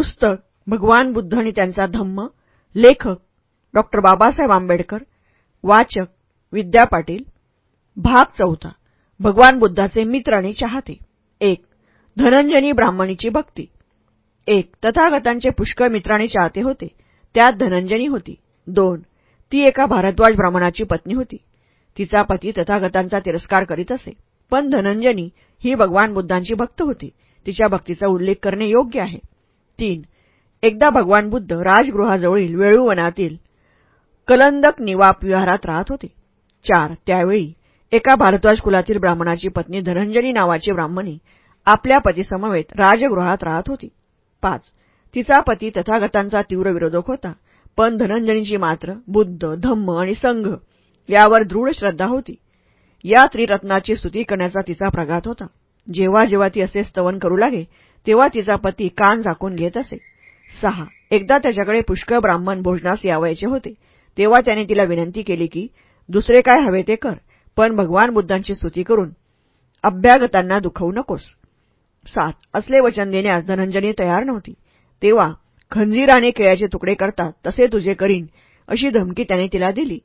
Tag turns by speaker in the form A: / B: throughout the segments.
A: पुस्तक भगवान बुद्ध आणि त्यांचा धम्म लेखक डॉ. बाबासाहेब आंबेडकर वाचक विद्या पाटील भाग चौथा भगवान बुद्धाचे मित्र आणि चाहते. एक धनंजनी ब्राह्मणीची भक्ती. एक तथागतांचे पुष्कळ मित्र आणि चाहते होते. त्यात धनंजनी होती. दोन ती एका भारद्वाज ब्राह्मणाची पत्नी होती. तिचा पती तथागतांचा तिरस्कार करीत असे. पण धनंजनी ही भगवान बुद्धांची भक्त होती. तिच्या भक्तीचा उल्लेख करणे योग्य आहे. तीन. एकदा भगवान बुद्ध राजगृहाजवळील वेळूवनातील कलंदक निवाप विहारात राहत होते. चार. त्यावेळी एका भारद्वाज कुलातील ब्राह्मणाची पत्नी धनंजनी नावाची ब्राह्मणी आपल्या पतीसमवेत राजगृहात राहत होती. पाच. तिचा पती तथागतांचा तीव्र विरोधक होता पण धनंजनीची मात्र बुद्ध धम्म आणि संघ यावर दृढ श्रद्धा होती. या त्रिरत्नाची स्तुती करण्याचा तिचा प्रघात होता. जेव्हा जेव्हा ती असे स्तवन करू लागे तेव्हा तिचा पती कान झाकून घेत असे. सहा. एकदा त्याच्याकडे पुष्कळ ब्राह्मण भोजनास यावायचे होते. तेव्हा त्याने तिला विनंती केली की दुसरे काय हवे ते कर पण भगवान बुद्धांची स्तुती करून अभ्यागतांना दुखवू नकोस. सात. असले वचन देण्यास धनंजनी तयार नव्हती. तेव्हा खंजीराने केळ्याचे तुकडे करतात तसे तुझे करीन अशी धमकी त्याने तिला दिली.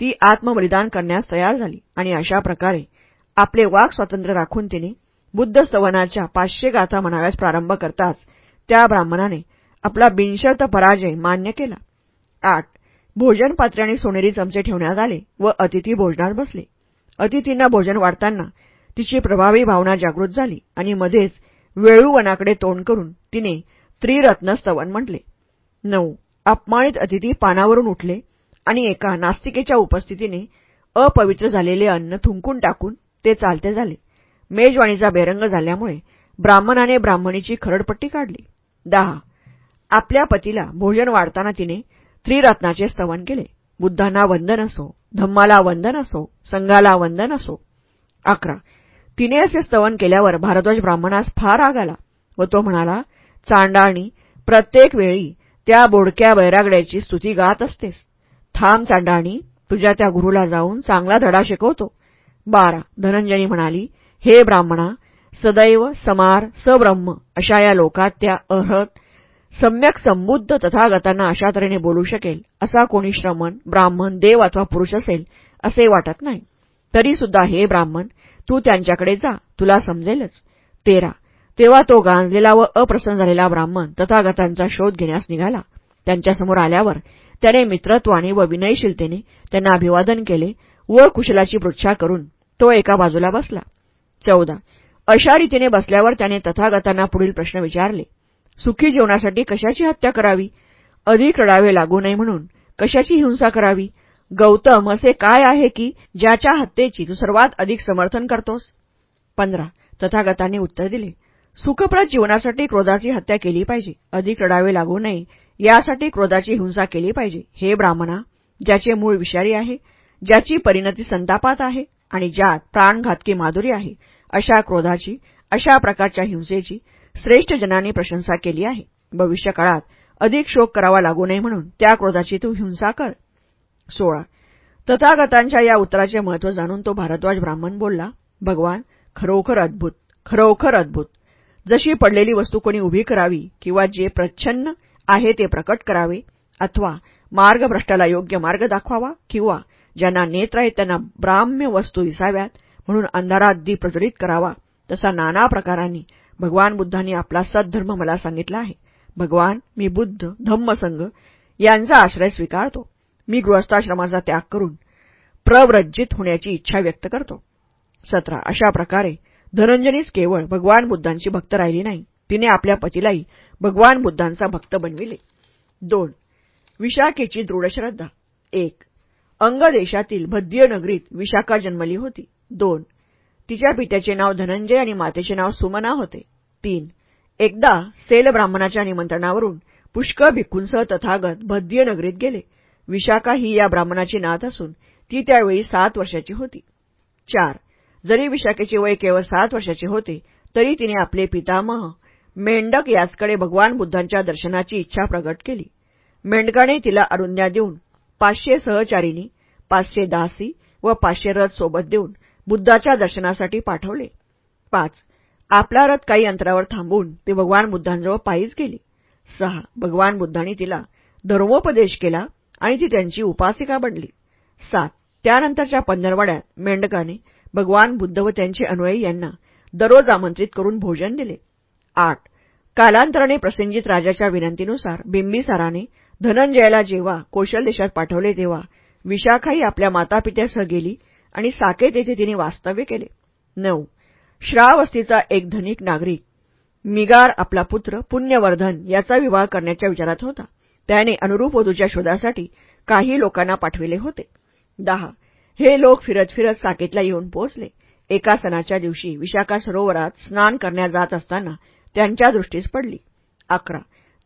A: ती आत्मबलिदान करण्यास तयार झाली आणि अशा प्रकारे आपले वाक स्वातंत्र्य राखून तिने बुद्ध स्तवनाच्या पाचशे गाथा म्हणाव्यास प्रारंभ करताच त्या ब्राह्मणाने आपला बिनशर्त पराजय मान्य केला. आठ. भोजन पात्रे आणि सोनेरी चमचे ठेवण्यात आले व अतिथी भोजनात बसले. अतिथींना भोजन वाढताना तिची प्रभावी भावना जागृत झाली आणि मध्येच वेळूवनाकडे तोंड करून तिने त्रिरत्न स्तवन म्हटले. नऊ. अपमानित अतिथी पानावरून उठले आणि एका नास्तिकेच्या उपस्थितीने अपवित्र झालेले अन्न थुंकून टाकून ते चालते झाले. मेजवाणीचा बेरंग झाल्यामुळे ब्राह्मणाने ब्राह्मणीची खरडपट्टी काढली. दहा. आपल्या पतीला भोजन वाढताना तिने त्रिरत्नाचे स्तवन केले. बुद्धांना वंदन असो धम्माला वंदन असो संघाला वंदन असो. अकरा. तिने असे स्तवन केल्यावर भारद्वाज ब्राह्मणास फार आग आला व तो म्हणाला चांडाळणी प्रत्येक वेळी त्या बोडक्या बैरागड्याची स्तुती गात असतेस. थांब चांडाळणी तुझ्या त्या गुरुला जाऊन चांगला धडा शिकवतो. बारा. धनंजनी म्हणाली हे ब्राह्मणा सदैव समार सब्रह्म अशा या लोकात त्या अहत सम्यक संबुद्ध तथागतांना अशा तऱ्हेने बोलू शकेल असा कोणी श्रमण ब्राह्मण देव अथवा पुरुष असेल असे वाटत नाही. तरीसुद्धा हे ब्राह्मण तू त्यांच्याकडे जा तुला समजेलच. तेरा. तेव्हा तो गांजलेला व अप्रसन्न झालेला ब्राह्मण तथागतांचा शोध घेण्यास निघाला. त्यांच्यासमोर आल्यावर त्याने मित्रत्वाने व विनयशीलतेने त्यांना अभिवादन केले व कुशलाची पृच्छा करून तो एका बाजूला बसला. चौदा. अशा रीतीने बसल्यावर त्याने तथागतांना पुढील प्रश्न विचारले. सुखी जीवनासाठी कशाची हत्या करावी? अधिक रडावे लागू नये म्हणून कशाची हिंसा करावी? गौतम असे काय आहे की ज्याच्या हत्येची तू सर्वात अधिक समर्थन करतोस? पंधरा. तथागतांनी उत्तर दिले. सुखप्रद जीवनासाठी क्रोधाची हत्या केली पाहिजे. अधिक रडावे लागू नये. यासाठी क्रोधाची हिंसा केली पाहिजे. हे ब्राह्मणा ज्याचे मूळ विषारी आहे ज्याची परिणती संतापात आहे आणि ज्यात प्राणघातकी माधुरी आहे अशा क्रोधाची अशा प्रकारच्या हिंसेची श्रेष्ठ जनांनी प्रशंसा केली आहे. भविष्यकाळात अधिक शोक करावा लागू नये म्हणून त्या क्रोधाची तू हिंसा कर. सोळा. तथागतांच्या या उत्तराचे महत्त्व जाणून तो भारद्वाज ब्राह्मण बोलला भगवान खरोखर अद्भुत खरोखर अद्भुत. जशी पडलेली वस्तू कोणी उभी करावी किंवा जे प्रच्छन्न आहे ते प्रकट करावे अथवा मार्गभ्रष्टाला योग्य मार्ग दाखवावा किंवा ज्यांना नेत्र आहेत त्यांना ब्राह्म्य वस्तू दिसाव्यात. म्हणून अंधारात दीप प्रज्वलित करावा. तसा नाना प्रकारांनी भगवान बुद्धांनी आपला सद्धर्म मला सांगितला आहे. भगवान मी बुद्ध धम्मसंघ यांचा आश्रय स्वीकारतो. मी गृहस्थाश्रमाचा त्याग करून प्रव्रज्जित होण्याची इच्छा व्यक्त करतो. सतरा अशा प्रकारे धनंजनीच केवळ भगवान बुद्धांची भक्त राहिली नाही. तिने आपल्या पतीलाही भगवान बुद्धांचा भक्त बनविले. दोन विशाखेची दृढ श्रद्धा एक अंगदेशातील भद्य नगरीत विशाखा जन्मली होती. दोन. तिच्या पित्याचे नाव धनंजय आणि मातेचे नाव सुमना होते. तीन. एकदा सेल ब्राह्मणाच्या निमंत्रणावरून पुष्कळ भिक्खूंसह तथागत भद्य नगरीत गेले. विशाखा ही या ब्राह्मणाची नात असून ती त्यावेळी सात वर्षाची होती. चार. जरी विशाखेचे वय केवळ सात वर्षाचे होते तरी तिने आपले पितामह मेंढक याचकडे भगवान बुद्धांच्या दर्शनाची इच्छा प्रगट केली. मेंढकाने तिला अरुंध्या देऊन पाचशे सहचारिणी पाचशे दासी व पाचशे रथ सोबत देऊन बुद्धाच्या दर्शनासाठी पाठवले. पाच. आपला रथ काही अंतरावर थांबवून ती भगवान बुद्धांजवळ पायीच गेली. सहा. भगवान बुद्धांनी तिला धर्मोपदेश केला आणि ती त्यांची उपासिका बनली. सात. त्यानंतरच्या पंधरवाड्यात मेंढकाने भगवान बुद्ध व त्यांचे अनुयायी यांना दररोज आमंत्रित करून भोजन दिले. आठ. कालांतराने प्रसेंजित राजाच्या विनंतीनुसार बिंबिसाराने धनंजयाला जेव्हा कौशल देशात पाठवले तेव्हा विशाखाही आपल्या मातापित्यासह गेली आणि साकेत येथे तिने वास्तव्य केले. नऊ. श्रावस्तीचा एक धनिक नागरिक मिगार आपला पुत्र पुण्यवर्धन याचा विवाह करण्याच्या विचारात होता. त्याने अनुरूप वधूच्या शोधासाठी काही लोकांना पाठविले होते. दहा. हे लोक फिरत फिरत साकेतला येऊन पोहोचले. एका सणाच्या दिवशी विशाखा सरोवरात स्नान करण्या जात असताना त्यांच्या दृष्टीस पडली. अकरा.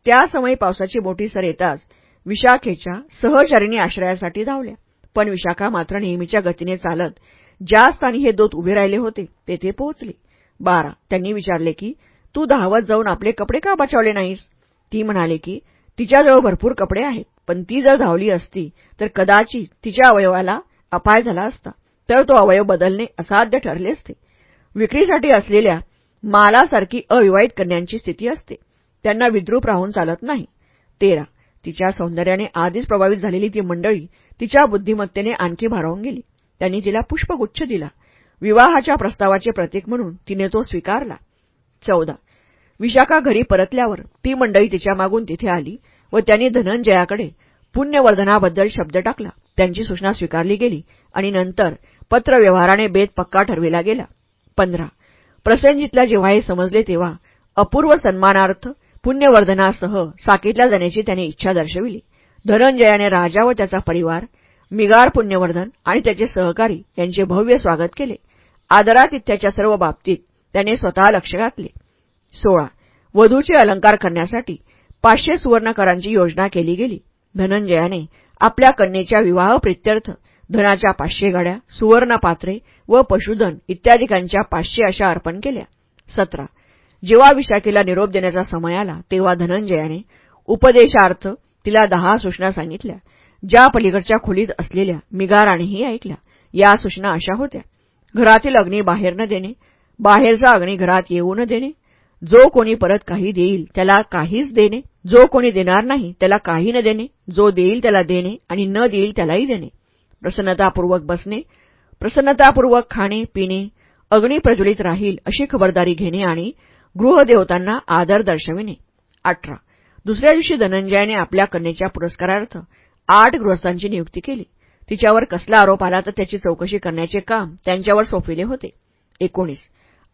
A: त्या समयी पावसाची मोठी सर येताच विशाखेच्या सहचारिणी आश्रयासाठी धावल्या. पण विशाखा मात्र नेहमीच्या गतीने चालत ज्या स्थानी हे दोत उभे राहिले होते तेथे पोहोचले. बारा त्यांनी विचारले की तू धावत जाऊन आपले कपडे का बचावले नाहीस? ती म्हणाले की तिच्याजवळ भरपूर कपडे आहेत पण ती जर धावली असती तर कदाचित तिच्या अवयवाला अपाय झाला असता तर तो अवयव बदलणे असाध्य ठरले असते. विक्रीसाठी असलेल्या मालासारखी अविवाहित कन्यांची स्थिती असते. त्यांना विद्रूप राहून चालत नाही. तेरा. तिच्या सौंदर्याने आधीच प्रभावित झालेली ती मंडळी तिच्या बुद्धिमत्तेने आणखी भारावून गेली. त्यांनी तिला पुष्पगुच्छ दिला. विवाहाच्या प्रस्तावाचे प्रतीक म्हणून तिने तो स्वीकारला. चौदा. विशाखा घरी परतल्यावर ती मंडळी तिच्या मागून तिथे आली व त्यांनी धनंजयाकडे पुण्यवर्धनाबद्दल शब्द टाकला. त्यांची सूचना स्वीकारली गेली आणि नंतर पत्रव्यवहाराने बेत पक्का ठरविला गेला. पंधरा. प्रसेनजितला जेव्हा हे समजले तेव्हा अपूर्व सन्मानार्थ पुण्यवर्धनासह साकेतला जाण्याची त्याने इच्छा दर्शविली. धनंजयाने राजा व त्याचा परिवार मिगार पुण्यवर्धन आणि त्याचे सहकारी यांचे भव्य स्वागत केले. आदरातिथ्याच्या सर्व बाबतीत त्याने स्वतः लक्ष घातले. सोळा. वधूचे अलंकार करण्यासाठी पाचशे सुवर्णकरांची योजना केली गेली. धनंजयाने आपल्या कन्येच्या विवाह प्रित्यर्थ धनाच्या पाचशे गाड्या सुवर्ण पात्रे व पशुधन इत्यादिकांच्या पाचशे अशा अर्पण केल्या. सतरा. जेव्हा विशाखेला निरोप देण्याचा समय आला तेव्हा धनंजयाने उपदेशार्थ तिला दहा सूचना सांगितल्या. ज्या पलीकडच्या खोलीत असलेल्या मिगारानेही ऐकल्या. या सूचना अशा होत्या. घरातील अग्नी बाहेर न देणे बाहेरचा अग्नी घरात येऊ न देणे जो कोणी परत काही देईल त्याला काहीच देणे जो कोणी देणार नाही त्याला काही न देणे जो देईल त्याला देणे आणि न देईल त्यालाही देणे. प्रसन्नतापूर्वक बसणे प्रसन्नतापूर्वक खाणे पिणे अग्नी प्रज्वलित राहील अशी खबरदारी घेणे आणि गृहदेवतांना आदर दर्शविणे. अठरा. दुसऱ्या दिवशी धनंजयाने आपल्या कन्येच्या पुरस्कारार्थ आठ गृहस्थांची नियुक्ती केली. तिच्यावर कसला आरोप आला तर त्याची चौकशी करण्याचे काम त्यांच्यावर सोपविले होते. एकोणीस.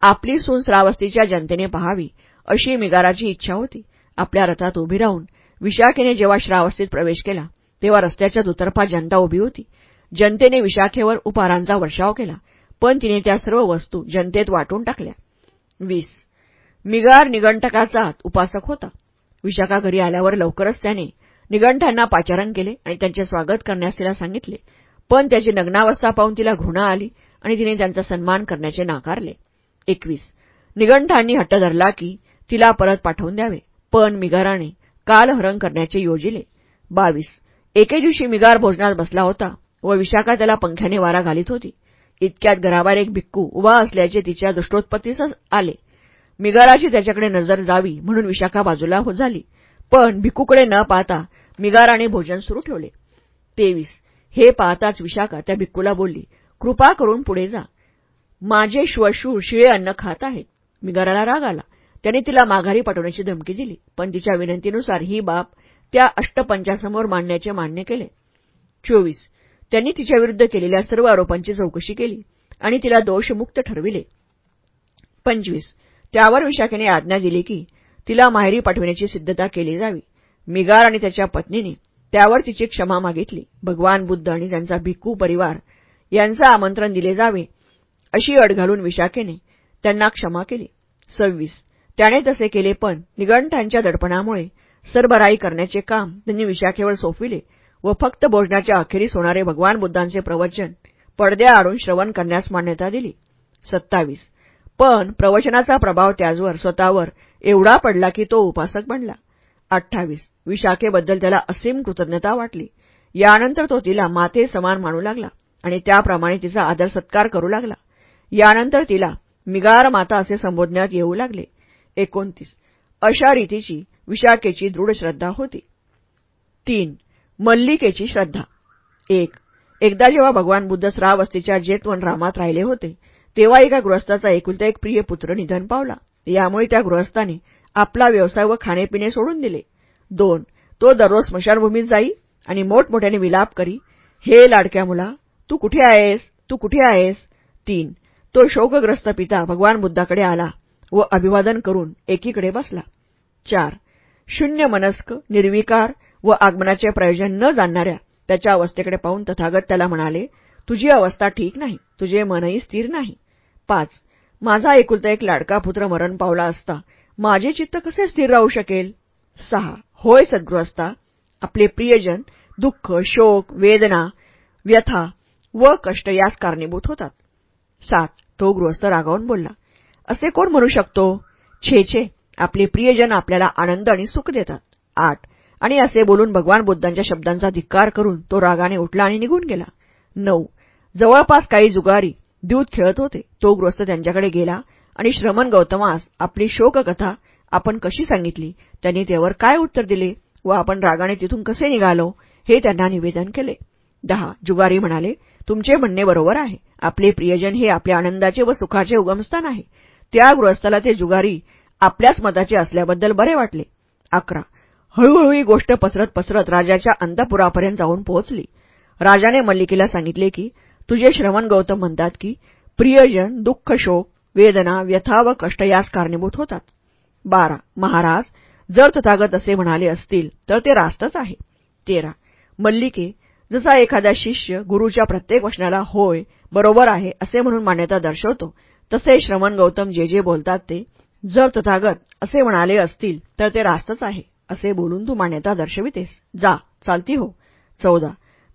A: आपली सून श्रावस्तीच्या जनतेने पहावी अशी मिगाराची इच्छा होती. आपल्या रथात उभी राहून विशाखेने जेव्हा श्रावस्तीत प्रवेश केला तेव्हा रस्त्याच्या दुतर्फा जनता उभी होती. जनतेने विशाखेवर उपहारांचा वर्षाव केला पण तिने त्या सर्व वस्तू जनतेत वाटून टाकल्या. वीस. मिगार निगंटकाचा उपासक होता. विशाखा घरी आल्यावर लवकरच त्याने निगंठांना पाचारण केले आणि त्यांचे स्वागत करण्यास तिला सांगितले. पण त्याची नग्नावस्था पाहून तिला घृणा आली आणि तिने त्यांचा सन्मान करण्याचे नाकारले. एकवीस. निगंठांनी हट्ट धरला की तिला परत पाठवून द्यावे. पण मिगाराने कालहरण करण्याचे योजिले. बावीस. एके दिवशी मिगार भोजनात बसला होता व विशाखा त्याला पंख्याने वारा घालीत होती. इतक्यात घराबाहेर एक भिक्कू उभा असल्याचे तिच्या दृष्टोत्पत्तीस आले. मिगाराची त्याच्याकडे नजर जावी म्हणून विशाखा बाजूला हो झाली. पण भिकूकडे न पाहता मिगाराने भोजन सुरू ठेवले. तेवीस. हे पाहताच विशाखा त्या भिक्कूला बोलली कृपा करून पुढे जा. माझे श्वशूर शिळे अन्न खात आहेत. मिगाराला राग आला. त्याने तिला माघारी पाठवण्याची धमकी दिली पण तिच्या विनंतीनुसार ही बाब त्या अष्टपंचासमोर मांडण्याचे मान्य केले. चोवीस. त्यांनी तिच्याविरुद्ध केलेल्या सर्व आरोपांची चौकशी केली आणि तिला दोषमुक्त ठरविले. पंचवीस. त्यावर विशाखेने आज्ञा दिली की तिला माहेरी पाठविण्याची सिद्धता केली जावी. मिगार आणि त्याच्या पत्नीने त्यावर तिची क्षमा मागितली. भगवान बुद्ध आणि त्यांचा भिक्खू परिवार यांचं आमंत्रण दिले जावे अशी अट घालून विशाखेने त्यांना क्षमा केली. सव्वीस. त्याने तसे केले पण निगंठांच्या दडपणामुळे सरबराई करण्याचे काम त्यांनी विशाखेवर सोपविले व फक्त भोजनाच्या अखेरीस होणारे भगवान बुद्धांचे प्रवचन पडद्या आडून श्रवण करण्यास मान्यता दिली. सत्तावीस. पण प्रवचनाचा प्रभाव त्याजवर स्वतःवर एवढा पडला की तो उपासक बनला. अठ्ठावीस. विशाखेबद्दल त्याला असीम कृतज्ञता वाटली. यानंतर तो तिला माते समान मानू लागला आणि त्याप्रमाणे तिचा आदर सत्कार करू लागला. यानंतर तिला मिगार माता असे संबोधण्यात येऊ लागले. एकोणतीस. अशा रीतीची विशाखेची दृढ श्रद्धा होती. तीन. मल्लिकेची श्रद्धा. एक. एकदा जेव्हा भगवान बुद्ध श्रावस्तीच्या जेतवन रामात राहिले होते तेव्हा एका गृहस्थाचा एकुलता एक प्रिय पुत्र निधन पावला. यामुळे त्या गृहस्थाने आपला व्यवसाय व खाणेपिणे सोडून दिले. दोन तो दररोज स्मशानभूमीत जाई आणि मोठमोठ्याने विलाप करी हे लाडक्या मुला तू कुठे आहेस? तू कुठे आहेस? तीन तो शोकग्रस्त पिता भगवान बुद्धाकडे आला व अभिवादन करून एकीकडे बसला. चार शून्य मनस्क निर्विकार व आगमनाचे प्रयोजन न जाणणाऱ्या त्याच्या अवस्थेकडे पाहून तथागत त्याला म्हणाले तुझी अवस्था ठीक नाही. तुझे मनही स्थिर नाही. पाच. माझा एकुलता एक लाडका पुत्र मरण पावला असता माझे चित्त कसे स्थिर राहू शकेल? सहा. होय सद्गृहस्था आपले प्रियजन दुःख शोक वेदना व्यथा व कष्ट यास कारणीभूत होतात. सात. तो गृहस्थ रागावून बोलला असे कोण म्हणू शकतो? छे छे. आपले प्रियजन आपल्याला आनंद आणि सुख देतात. आठ. आणि असे बोलून भगवान बुद्धांच्या शब्दांचा धिक्कार करून तो रागाने उठला आणि निघून गेला. नऊ. जवळपास काही जुगारी द्यूत खेळत होते. तो गृहस्थ त्यांच्याकडे गेला आणि श्रमण गौतमास आपली शोककथा आपण कशी सांगितली? त्यांनी त्यावर काय उत्तर दिले? व आपण रागाने तिथून कसे निघालो? हे त्यांना निवेदन केले. दहा जुगारी म्हणाले तुमचे म्हणणे बरोबर आहे. आपले प्रियजन हे आपल्या आनंदाचे व सुखाचे उगमस्थान आहे. त्या गृहस्थाला ते जुगारी आपल्याच मताचे असल्याबद्दल बरे वाटले. अकरा हळूहळू ही गोष्ट पसरत पसरत राजाच्या अंतपुरापर्यंत जाऊन पोहोचली. राजाने मल्लिकेला सांगितले की तुझे श्रवण गौतम म्हणतात की प्रियजन दुःख शोक वेदना व्यथा व कष्ट यास कारणीभूत होतात. बारा. महाराज जर तथागत असे म्हणाले असतील तर ते रास्तच आहे. तेरा. मल्लिके जसा एखादा शिष्य गुरुच्या प्रत्येक वचनाला होय बरोबर आहे असे म्हणून मान्यता दर्शवतो तसे श्रवण गौतम जे जे बोलतात ते जर तथागत असे म्हणाले असतील तर ते रास्तच आहे असे बोलून तू मान्यता दर्शवितेस. जा चालती हो. चौदा.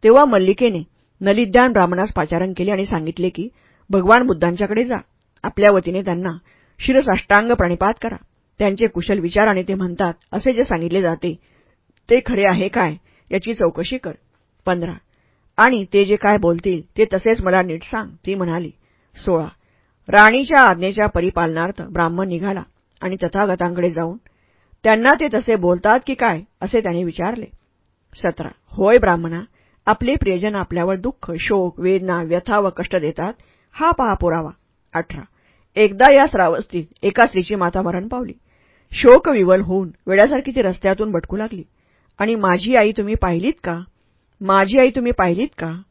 A: तेव्हा मल्लिकेने नलिद्यान ब्राह्मणास पाचारण केले आणि सांगितले की भगवान बुद्धांच्याकडे जा. आपल्या वतीने त्यांना शिरसाष्टांग प्रणिपात करा. त्यांचे कुशल विचार आणि ते म्हणतात असे जे सांगितले जाते ते खरे आहे काय याची चौकशी कर. पंधरा. आणि ते जे काय बोलतील ते तसेच मला नीट सांग ती म्हणाली. सोळा. राणीच्या आज्ञेच्या परिपालनार्थ ब्राह्मण निघाला आणि तथागतांकडे जाऊन त्यांना ते तसे बोलतात की काय असे त्याने विचारले. सतरा. होय ब्राह्मणा आपले प्रियजन आपल्यावर दुःख शोक वेदना व्यथा व कष्ट देतात. हा पहा पुरावा. अठरा. एकदा या श्रावस्तीत एका स्त्रीची माता मरण पावली. शोकविवल होऊन वेड्यासारखी ती रस्त्यातून भटकू लागली. आणि माझी आई तुम्ही पाहिलीत का? माझी आई तुम्ही पाहिलीत का?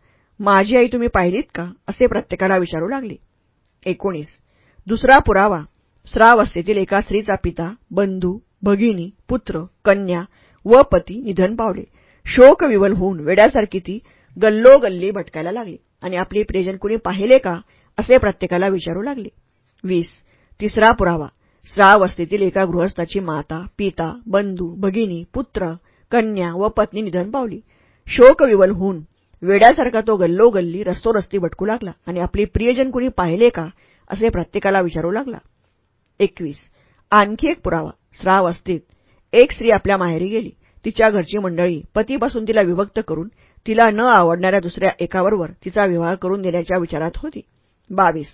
A: माझी आई तुम्ही पाहिलीत का? असे प्रत्येकाला विचारू लागले. एकोणीस. दुसरा पुरावा. श्रावस्थेतील एका स्त्रीचा पिता बंधू भगिनी पुत्र कन्या व पती निधन पावले. शोकविवल होऊन वेड्यासारखी ती गल्लोगल्ली भटकायला लागली. आणि आपली प्रियजन कुणी पाहिले का असे प्रत्येकाला विचारू लागले. वीस तिसरा पुरावा. श्रावस्थेतील एका गृहस्थाची माता पिता बंधू भगिनी पुत्र कन्या व पत्नी निधन पावली. शोकविवल होऊन वेड्यासारखा तो गल्लोगल्ली रस्तोरस्ती भटकू लागला. आणि आपली प्रियजन कुणी पाहिले का असे प्रत्येकाला विचारू लागला. एकवीस आणखी एक पुरावा. श्रावस्थेत एक स्त्री आपल्या माहेरी गेली. तिच्या घरची मंडळी पतीपासून तिला विभक्त करून तिला न आवडणाऱ्या दुसऱ्या एकाबरोबर तिचा विवाह करून देण्याच्या विचारात होती. बावीस.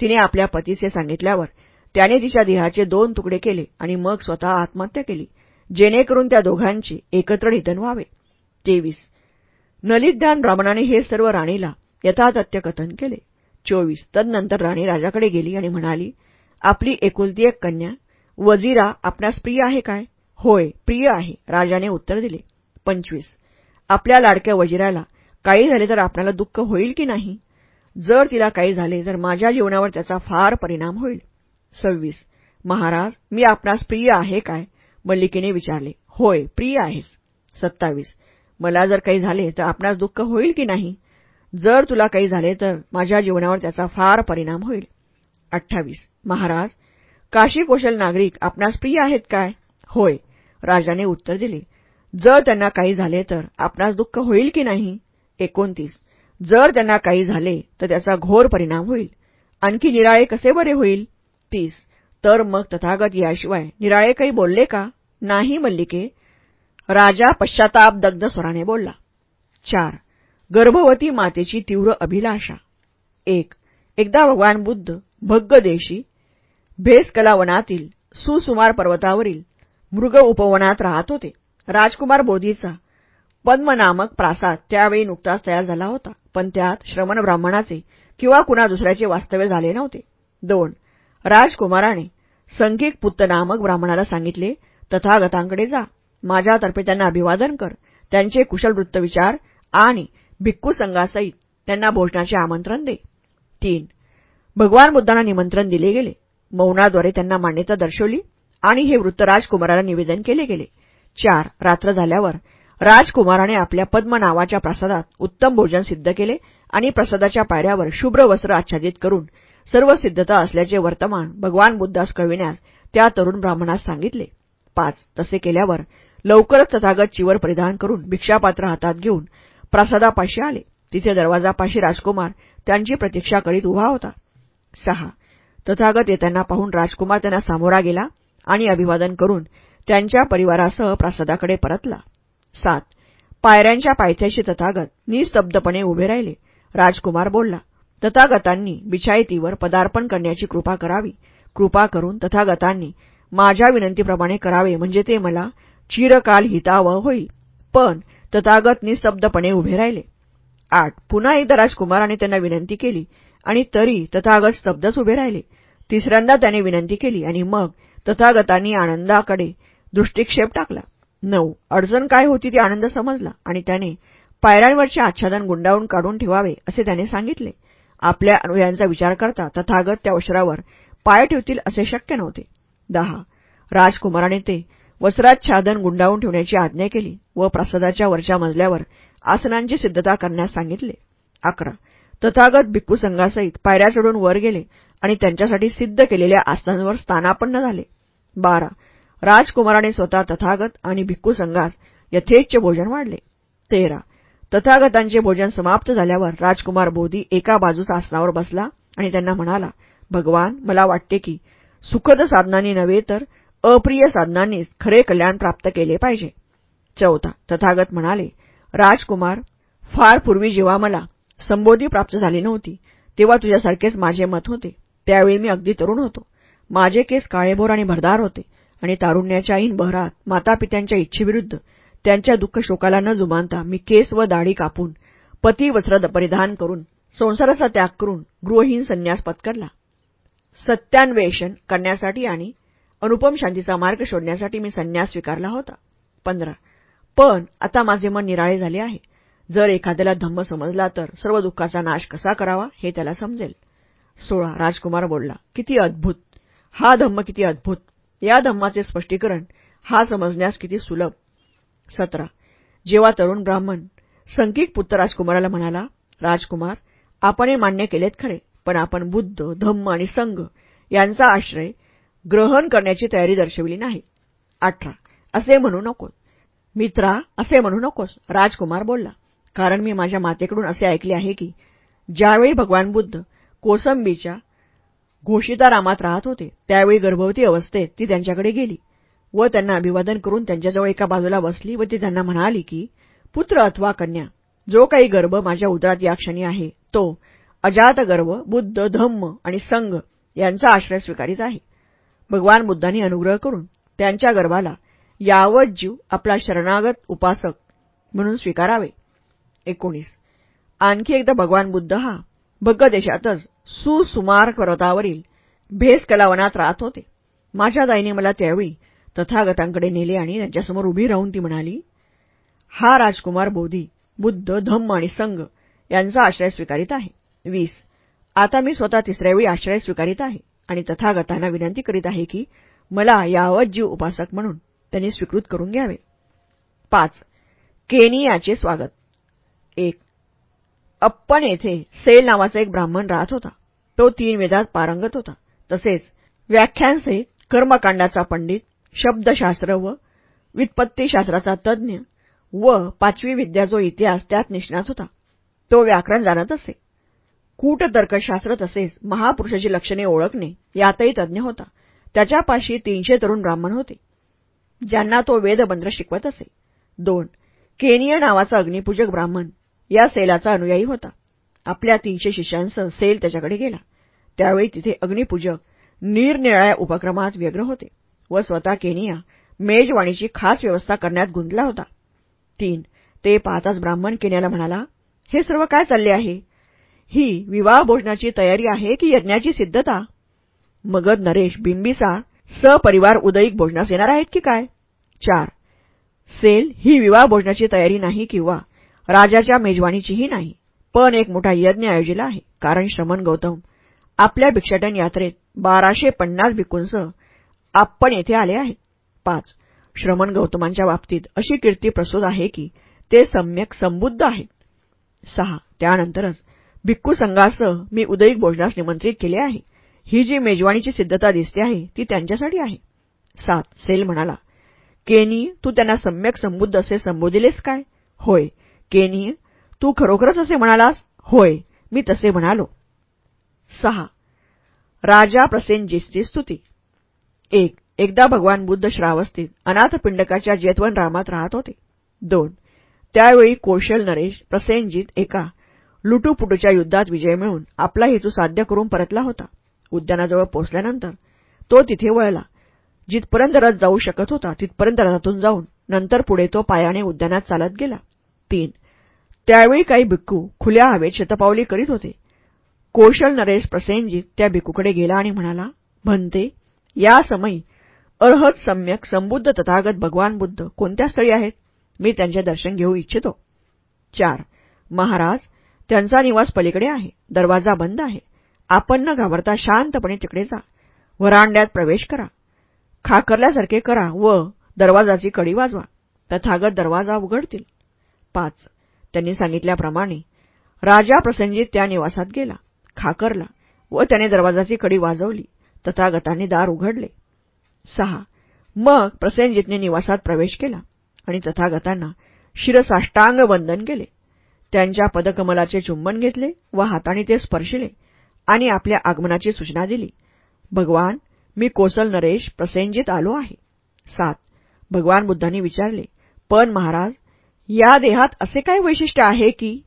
A: तिने आपल्या पतीचे सांगितल्यावर त्याने तिच्या देहाचे दोन तुकडे केले आणि मग स्वतः आत्महत्या केली जेणेकरून त्या दोघांचे एकत्र निधन व्हावे. तेवीस. नलितदान ब्राह्मणाने हे सर्व राणीला यथातथ्य कथन केले. चोवीस. तदनंतर राणी राजाकडे गेली आणि म्हणाली आपली एकुलती एक कन्या वजीरा आपणास प्रिय आहे काय? होय प्रिय आहे राजाने उत्तर दिले. पंचवीस. आपल्या लाडक्या वजिराला काही झाले तर आपल्याला दुःख होईल की नाही? जर तिला काही झाले तर माझ्या जीवनावर त्याचा फार परिणाम होईल. सव्वीस. महाराज मी आपणास प्रिय आहे काय? मल्लिकेने विचारले. होय प्रिय आहेस. सत्तावीस. मला जर काही झाले तर आपणास दुःख होईल की नाही? जर तुला काही झाले तर माझ्या जीवनावर त्याचा फार परिणाम होईल. अठ्ठावीस. महाराज काशी कोशल नागरिक आपणास प्रिय आहेत काय? होय राजाने उत्तर दिले जर त्यांना काही झाले तर आपणास दुःख होईल की नाही? एकोणतीस जर त्यांना काही झाले तर त्याचा घोर परिणाम होईल. आणखी निराळे कसे बरे होईल? तीस तर मग तथागत याशिवाय निराळे काही बोलले का? नाही मल्लिके. राजा पश्चाताप दग्ध स्वराने बोलला. चार गर्भवती मातेची तीव्र अभिलाषा. एक एकदा भगवान बुद्ध भग्गदेशी देशी भेसकला वनातील सुसुमार पर्वतावरील मृग उपवनात राहत होते. राजकुमार बोधीचा पद्म नामक प्रासाद त्यावेळी नुकताच तयार झाला होता. पण त्यात श्रमण ब्राह्मणाचे किंवा कुणा दुसऱ्याचे वास्तव्य झाले नव्हते. दोन राजकुमाराने संघिक पुत्त नामक ब्राह्मणाला सांगितले तथागतांकडे जा. माझ्यातर्फे त्यांना अभिवादन कर. त्यांचे कुशल वृत्त विचार आणि भिक्खू संघासहित त्यांना भोजनाचे आमंत्रण दे. तीन भगवान बुद्धांना निमंत्रण दिले गेले. मौनाद्वारे त्यांना मान्यता दर्शवली. आणि हे वृत्त राजकुमाराला निवेदन केले गेले. चार रात्र झाल्यावर राजकुमाराने आपल्या पद्म नावाच्या प्रासादात उत्तम भोजन सिद्ध केले आणि प्रसादाच्या पायऱ्यावर शुभ्र वस्त्र आच्छादित करून सर्व सिद्धता असल्याचे वर्तमान भगवान बुद्धास कळविण्यास त्या तरुण ब्राह्मणास सांगितले. पाच तसे केल्यावर लवकरच तथागत चिवर परिधान करून भिक्षापात्र हातात घेऊन प्रासादापाशी आले. तिथे दरवाजापाशी राजकुमार त्यांची प्रतीक्षा करीत उभा होता. सहा तथागत येताना पाहून राजकुमार त्यांना सामोरा गेला. आणि अभिवादन करून त्यांच्या परिवारासह प्रासादाकडे परतला. सात. पायऱ्यांच्या पायथ्याशी तथागत निस्तब्धपणे उभे राहिले. राजकुमार बोलला तथागतांनी बिछायतीवर पदार्पण करण्याची कृपा करावी. कृपा करून तथागतांनी माझ्या विनंतीप्रमाणे करावे म्हणजे ते मला चिरकाल हितावं होईल. पण तथागत निस्तब्धपणे उभे राहिले. आठ. पुन्हा एकदा राजकुमाराने त्यांना विनंती केली आणि तरी तथागत स्तब्धच उभे राहिले. तिसऱ्यांदा त्याने विनंती केली आणि मग तथागतांनी आनंदाकडे दृष्टिक्षेप टाकला. नऊ. अडचण काय होती ती आनंद समजला आणि त्याने पायऱ्यांवरचे आच्छादन गुंडाळून काढून ठेवावे असे त्याने सांगितले. आपल्या अनुयांचा विचार करता तथागत त्या वस्त्रावर पाय ठेवतील असे शक्य नव्हते. दहा. राजकुमाराने ते वस्त्राच्छादन गुंडाळून ठेवण्याची आज्ञा केली व प्रसादाच्या वरच्या मजल्यावर आसनांची सिद्धता करण्यास सांगितले. अकरा. तथागत भिक्खू संघासहित पायऱ्या चढून वर गेले आणि त्यांच्यासाठी सिद्ध केलेल्या आसनांवर स्थानापन्न झाले. बारा. राजकुमाराने स्वतः तथागत आणि भिक्खू संघास यथेच्छ भोजन वाढले. तेरा. तथागतांचे भोजन समाप्त झाल्यावर राजकुमार बोधी एका बाजूस आसनावर बसला आणि त्यांना म्हणाला भगवान मला वाटते की सुखद साधनांनी नव्हे तर अप्रिय साधनांनीच खरे कल्याण प्राप्त केले पाहिजे. चौथा. तथागत म्हणाले राजकुमार फार पूर्वी जेव्हा मला संबोधी प्राप्त झाली नव्हती तेव्हा तुझ्यासारखेच माझे मत होते. त्यावेळी मी अगदी तरुण होतो. माझे केस काळेभोर आणि भरदार होते आणि तारुण्याच्या ऐन बहरात मातापित्यांच्या इच्छेविरुद्ध त्यांच्या दुःख शोकाला न जुमानता मी केस व दाढी कापून पती वस्त्र परिधान करून संसाराचा त्याग करून गृहहीन संन्यास पत्करला. सत्यान्वेषण करण्यासाठी आणि अनुपम शांतीचा मार्ग शोधण्यासाठी मी संन्यास स्वीकारला होता. पंधरा. पण आता माझे मन निराळे झाले आहे. जर एखाद्याला धम्म समजला तर सर्व दुःखाचा नाश कसा करावा हे त्याला समजेल. सोळा राजकुमार बोलला किती अद्भुत! हा धम्म किती अद्भुत! या धम्माचे स्पष्टीकरण हा समजण्यास किती सुलभ! सतरा जेव्हा तरुण ब्राह्मण संकिक पुत्र राजकुमाराला म्हणाला राजकुमार आपण हे मान्य केलेत खरे पण आपण बुद्ध धम्म आणि संघ यांचा आश्रय ग्रहण करण्याची तयारी दर्शविली नाही. अठरा असे म्हणू नकोस. मित्रा असे म्हणू नकोस. राजकुमार बोलला कारण मी माझ्या मातेकडून असे ऐकले आहे की ज्यावेळी भगवान बुद्ध कोसंबीच्या घोषितारामात राहत होते. त्यावेळी गर्भवती अवस्थेत ती त्यांच्याकडे गेली व त्यांना अभिवादन करून त्यांच्याजवळ एका बाजूला बसली व ती त्यांना म्हणाली की पुत्र अथवा कन्या जो काही गर्भ माझ्या उदरात या क्षणी आहे तो अजातगर्भ बुद्ध धम्म आणि संघ यांचा आश्रय स्वीकारित आहे. भगवान बुद्धांनी अनुग्रह करून त्यांच्या गर्भाला यावत जीव आपला शरणागत उपासक म्हणून स्वीकारावे. एकोणीस. आणखी एकदा भगवान बुद्ध हा भग्ग देशातच सुसुमार पर्वतावरील भेस कलावनात राहत होते. माझ्या दाईने मला त्यावेळी तथागतांकडे नेले आणि त्यांच्यासमोर उभी राहून ती म्हणाली हा राजकुमार बोधी बुद्ध धम्म आणि संघ यांचा आश्रय स्वीकारित आहे. वीस आता मी स्वतः तिसऱ्या वेळी आश्रय स्वीकारित आहे आणि तथागतांना विनंती करीत आहे की मला यावत जीव उपासक म्हणून त्यांनी स्वीकृत करून घ्यावे. पाच केनियाचे स्वागत. एक अप्पन येथे सेल नावाचा एक ब्राह्मण राहत होता. तो तीन वेदात पारंगत होता. तसेच व्याख्यांसहित कर्मकांडाचा पंडित शब्दशास्त्र व व्युत्पत्तीशास्त्राचा तज्ज्ञ व पाचवी विद्या जो इतिहास त्यात निष्णात होता तो व्याकरण जाणत असे. कूटतर्कशास्त्र तसेच महापुरुषाची लक्षणे ओळखणे यातही तज्ज्ञ होता. त्याच्यापाशी तीनशे तरुण ब्राह्मण होते ज्यांना तो वेदमंत्र शिकवत असे. दोन केनिय नावाचा अग्निपूजक ब्राह्मण या सेलाचा अनुयायी होता. आपल्या तीनशे शिष्यांसह सेल त्याच्याकडे गेला. त्यावेळी तिथे अग्निपूजक निरनिराळ्या उपक्रमात व्यग्र होते व स्वतः केनिया मेजवाणीची खास व्यवस्था करण्यात गुंतला होता. तीन ते पाहताच ब्राह्मण केन्याला म्हणाला हे सर्व काय चालले आहे? ही विवाह भोजनाची तयारी आहे की यज्ञाची सिद्धता? मगध नरेश बिंबिसा सपरिवार उदयिक भोजनास येणार आहेत की काय? चार सेल ही विवाह भोजनाची तयारी नाही किंवा राजाच्या मेजवानीचीही नाही पण एक मोठा यज्ञ आयोजिला आहे. कारण श्रमण गौतम आपल्या भिक्षाटन यात्रेत बाराशे पन्नास भिकूंसह आपण येथे आले आहेत. पाच. श्रमण गौतमांच्या बाबतीत अशी कीर्ती प्रसूत आहे की ते सम्यक संबुद्ध आहेत. सहा. त्यानंतरच भिक्खू संघासह मी उदयिक भोजनास निमंत्रित केले आहे. ही जी मेजवानीची सिद्धता दिसते आहे ती त्यांच्यासाठी आहे. सात. सेल म्हणाला केनी तू त्यांना सम्यक संबुद्ध असे संबोधिलेस काय? होय केनी तू खरोखरच असे म्हणालास? होय मी तसे म्हणालो. सहा. राजा प्रसेनजीसची स्तुती. एक. एकदा भगवान बुद्ध श्रावस्तीत अनाथपिंडकाच्या जेतवन रामात राहत होते. दोन. त्यावेळी कौशल नरेश प्रसेनजीत एका लुटूपुटूच्या युद्धात विजय मिळून आपला हेतू साध्य करून परतला होता. उद्यानाजवळ पोहोचल्यानंतर तो तिथे वळला. जिथपर्यंत रथ जाऊ शकत होता तिथपर्यंत रथातून जाऊन नंतर पुढे तो पायाने उद्यानात चालत गेला. तीन. त्यावेळी काही भिक्खू खुल्या हवेत शतपावली करीत होते. कौशल नरेश प्रसेनजीत त्या भिक्खूकडे गेला आणि म्हणाला म्हणते या समयी अर्हत सम्यक संबुद्ध तथागत भगवान बुद्ध कोणत्या स्थळी आहेत? मी त्यांचे दर्शन घेऊ इच्छितो. चार महाराज त्यांचा निवास पलीकडे आहे. दरवाजा बंद आहे. आपण न घाबरता शांतपणे तिकडे जा. वरांड्यात प्रवेश करा. खाकरल्यासारखे करा व दरवाजाची कडी वाजवा. तथागत दरवाजा उघडतील. पाच त्यांनी सांगितल्याप्रमाणे राजा प्रसंजित त्या निवासात गेला खाकरला व त्याने दरवाजाची कडी वाजवली तथागतांनी दार उघडले. सहा. मग प्रसेनजितने निवासात प्रवेश केला आणि तथागतांना शिरसाष्टांग वंदन केले. त्यांच्या पदकमलाचे चुंबन घेतले व हाताने ते स्पर्शिले आणि आपल्या आगमनाची सूचना दिली. भगवान मी कोसल नरेश प्रसेनजित आलो आहे. सात. भगवान बुद्धांनी विचारले पण महाराज या देहात असे काय वैशिष्ट्य आहे की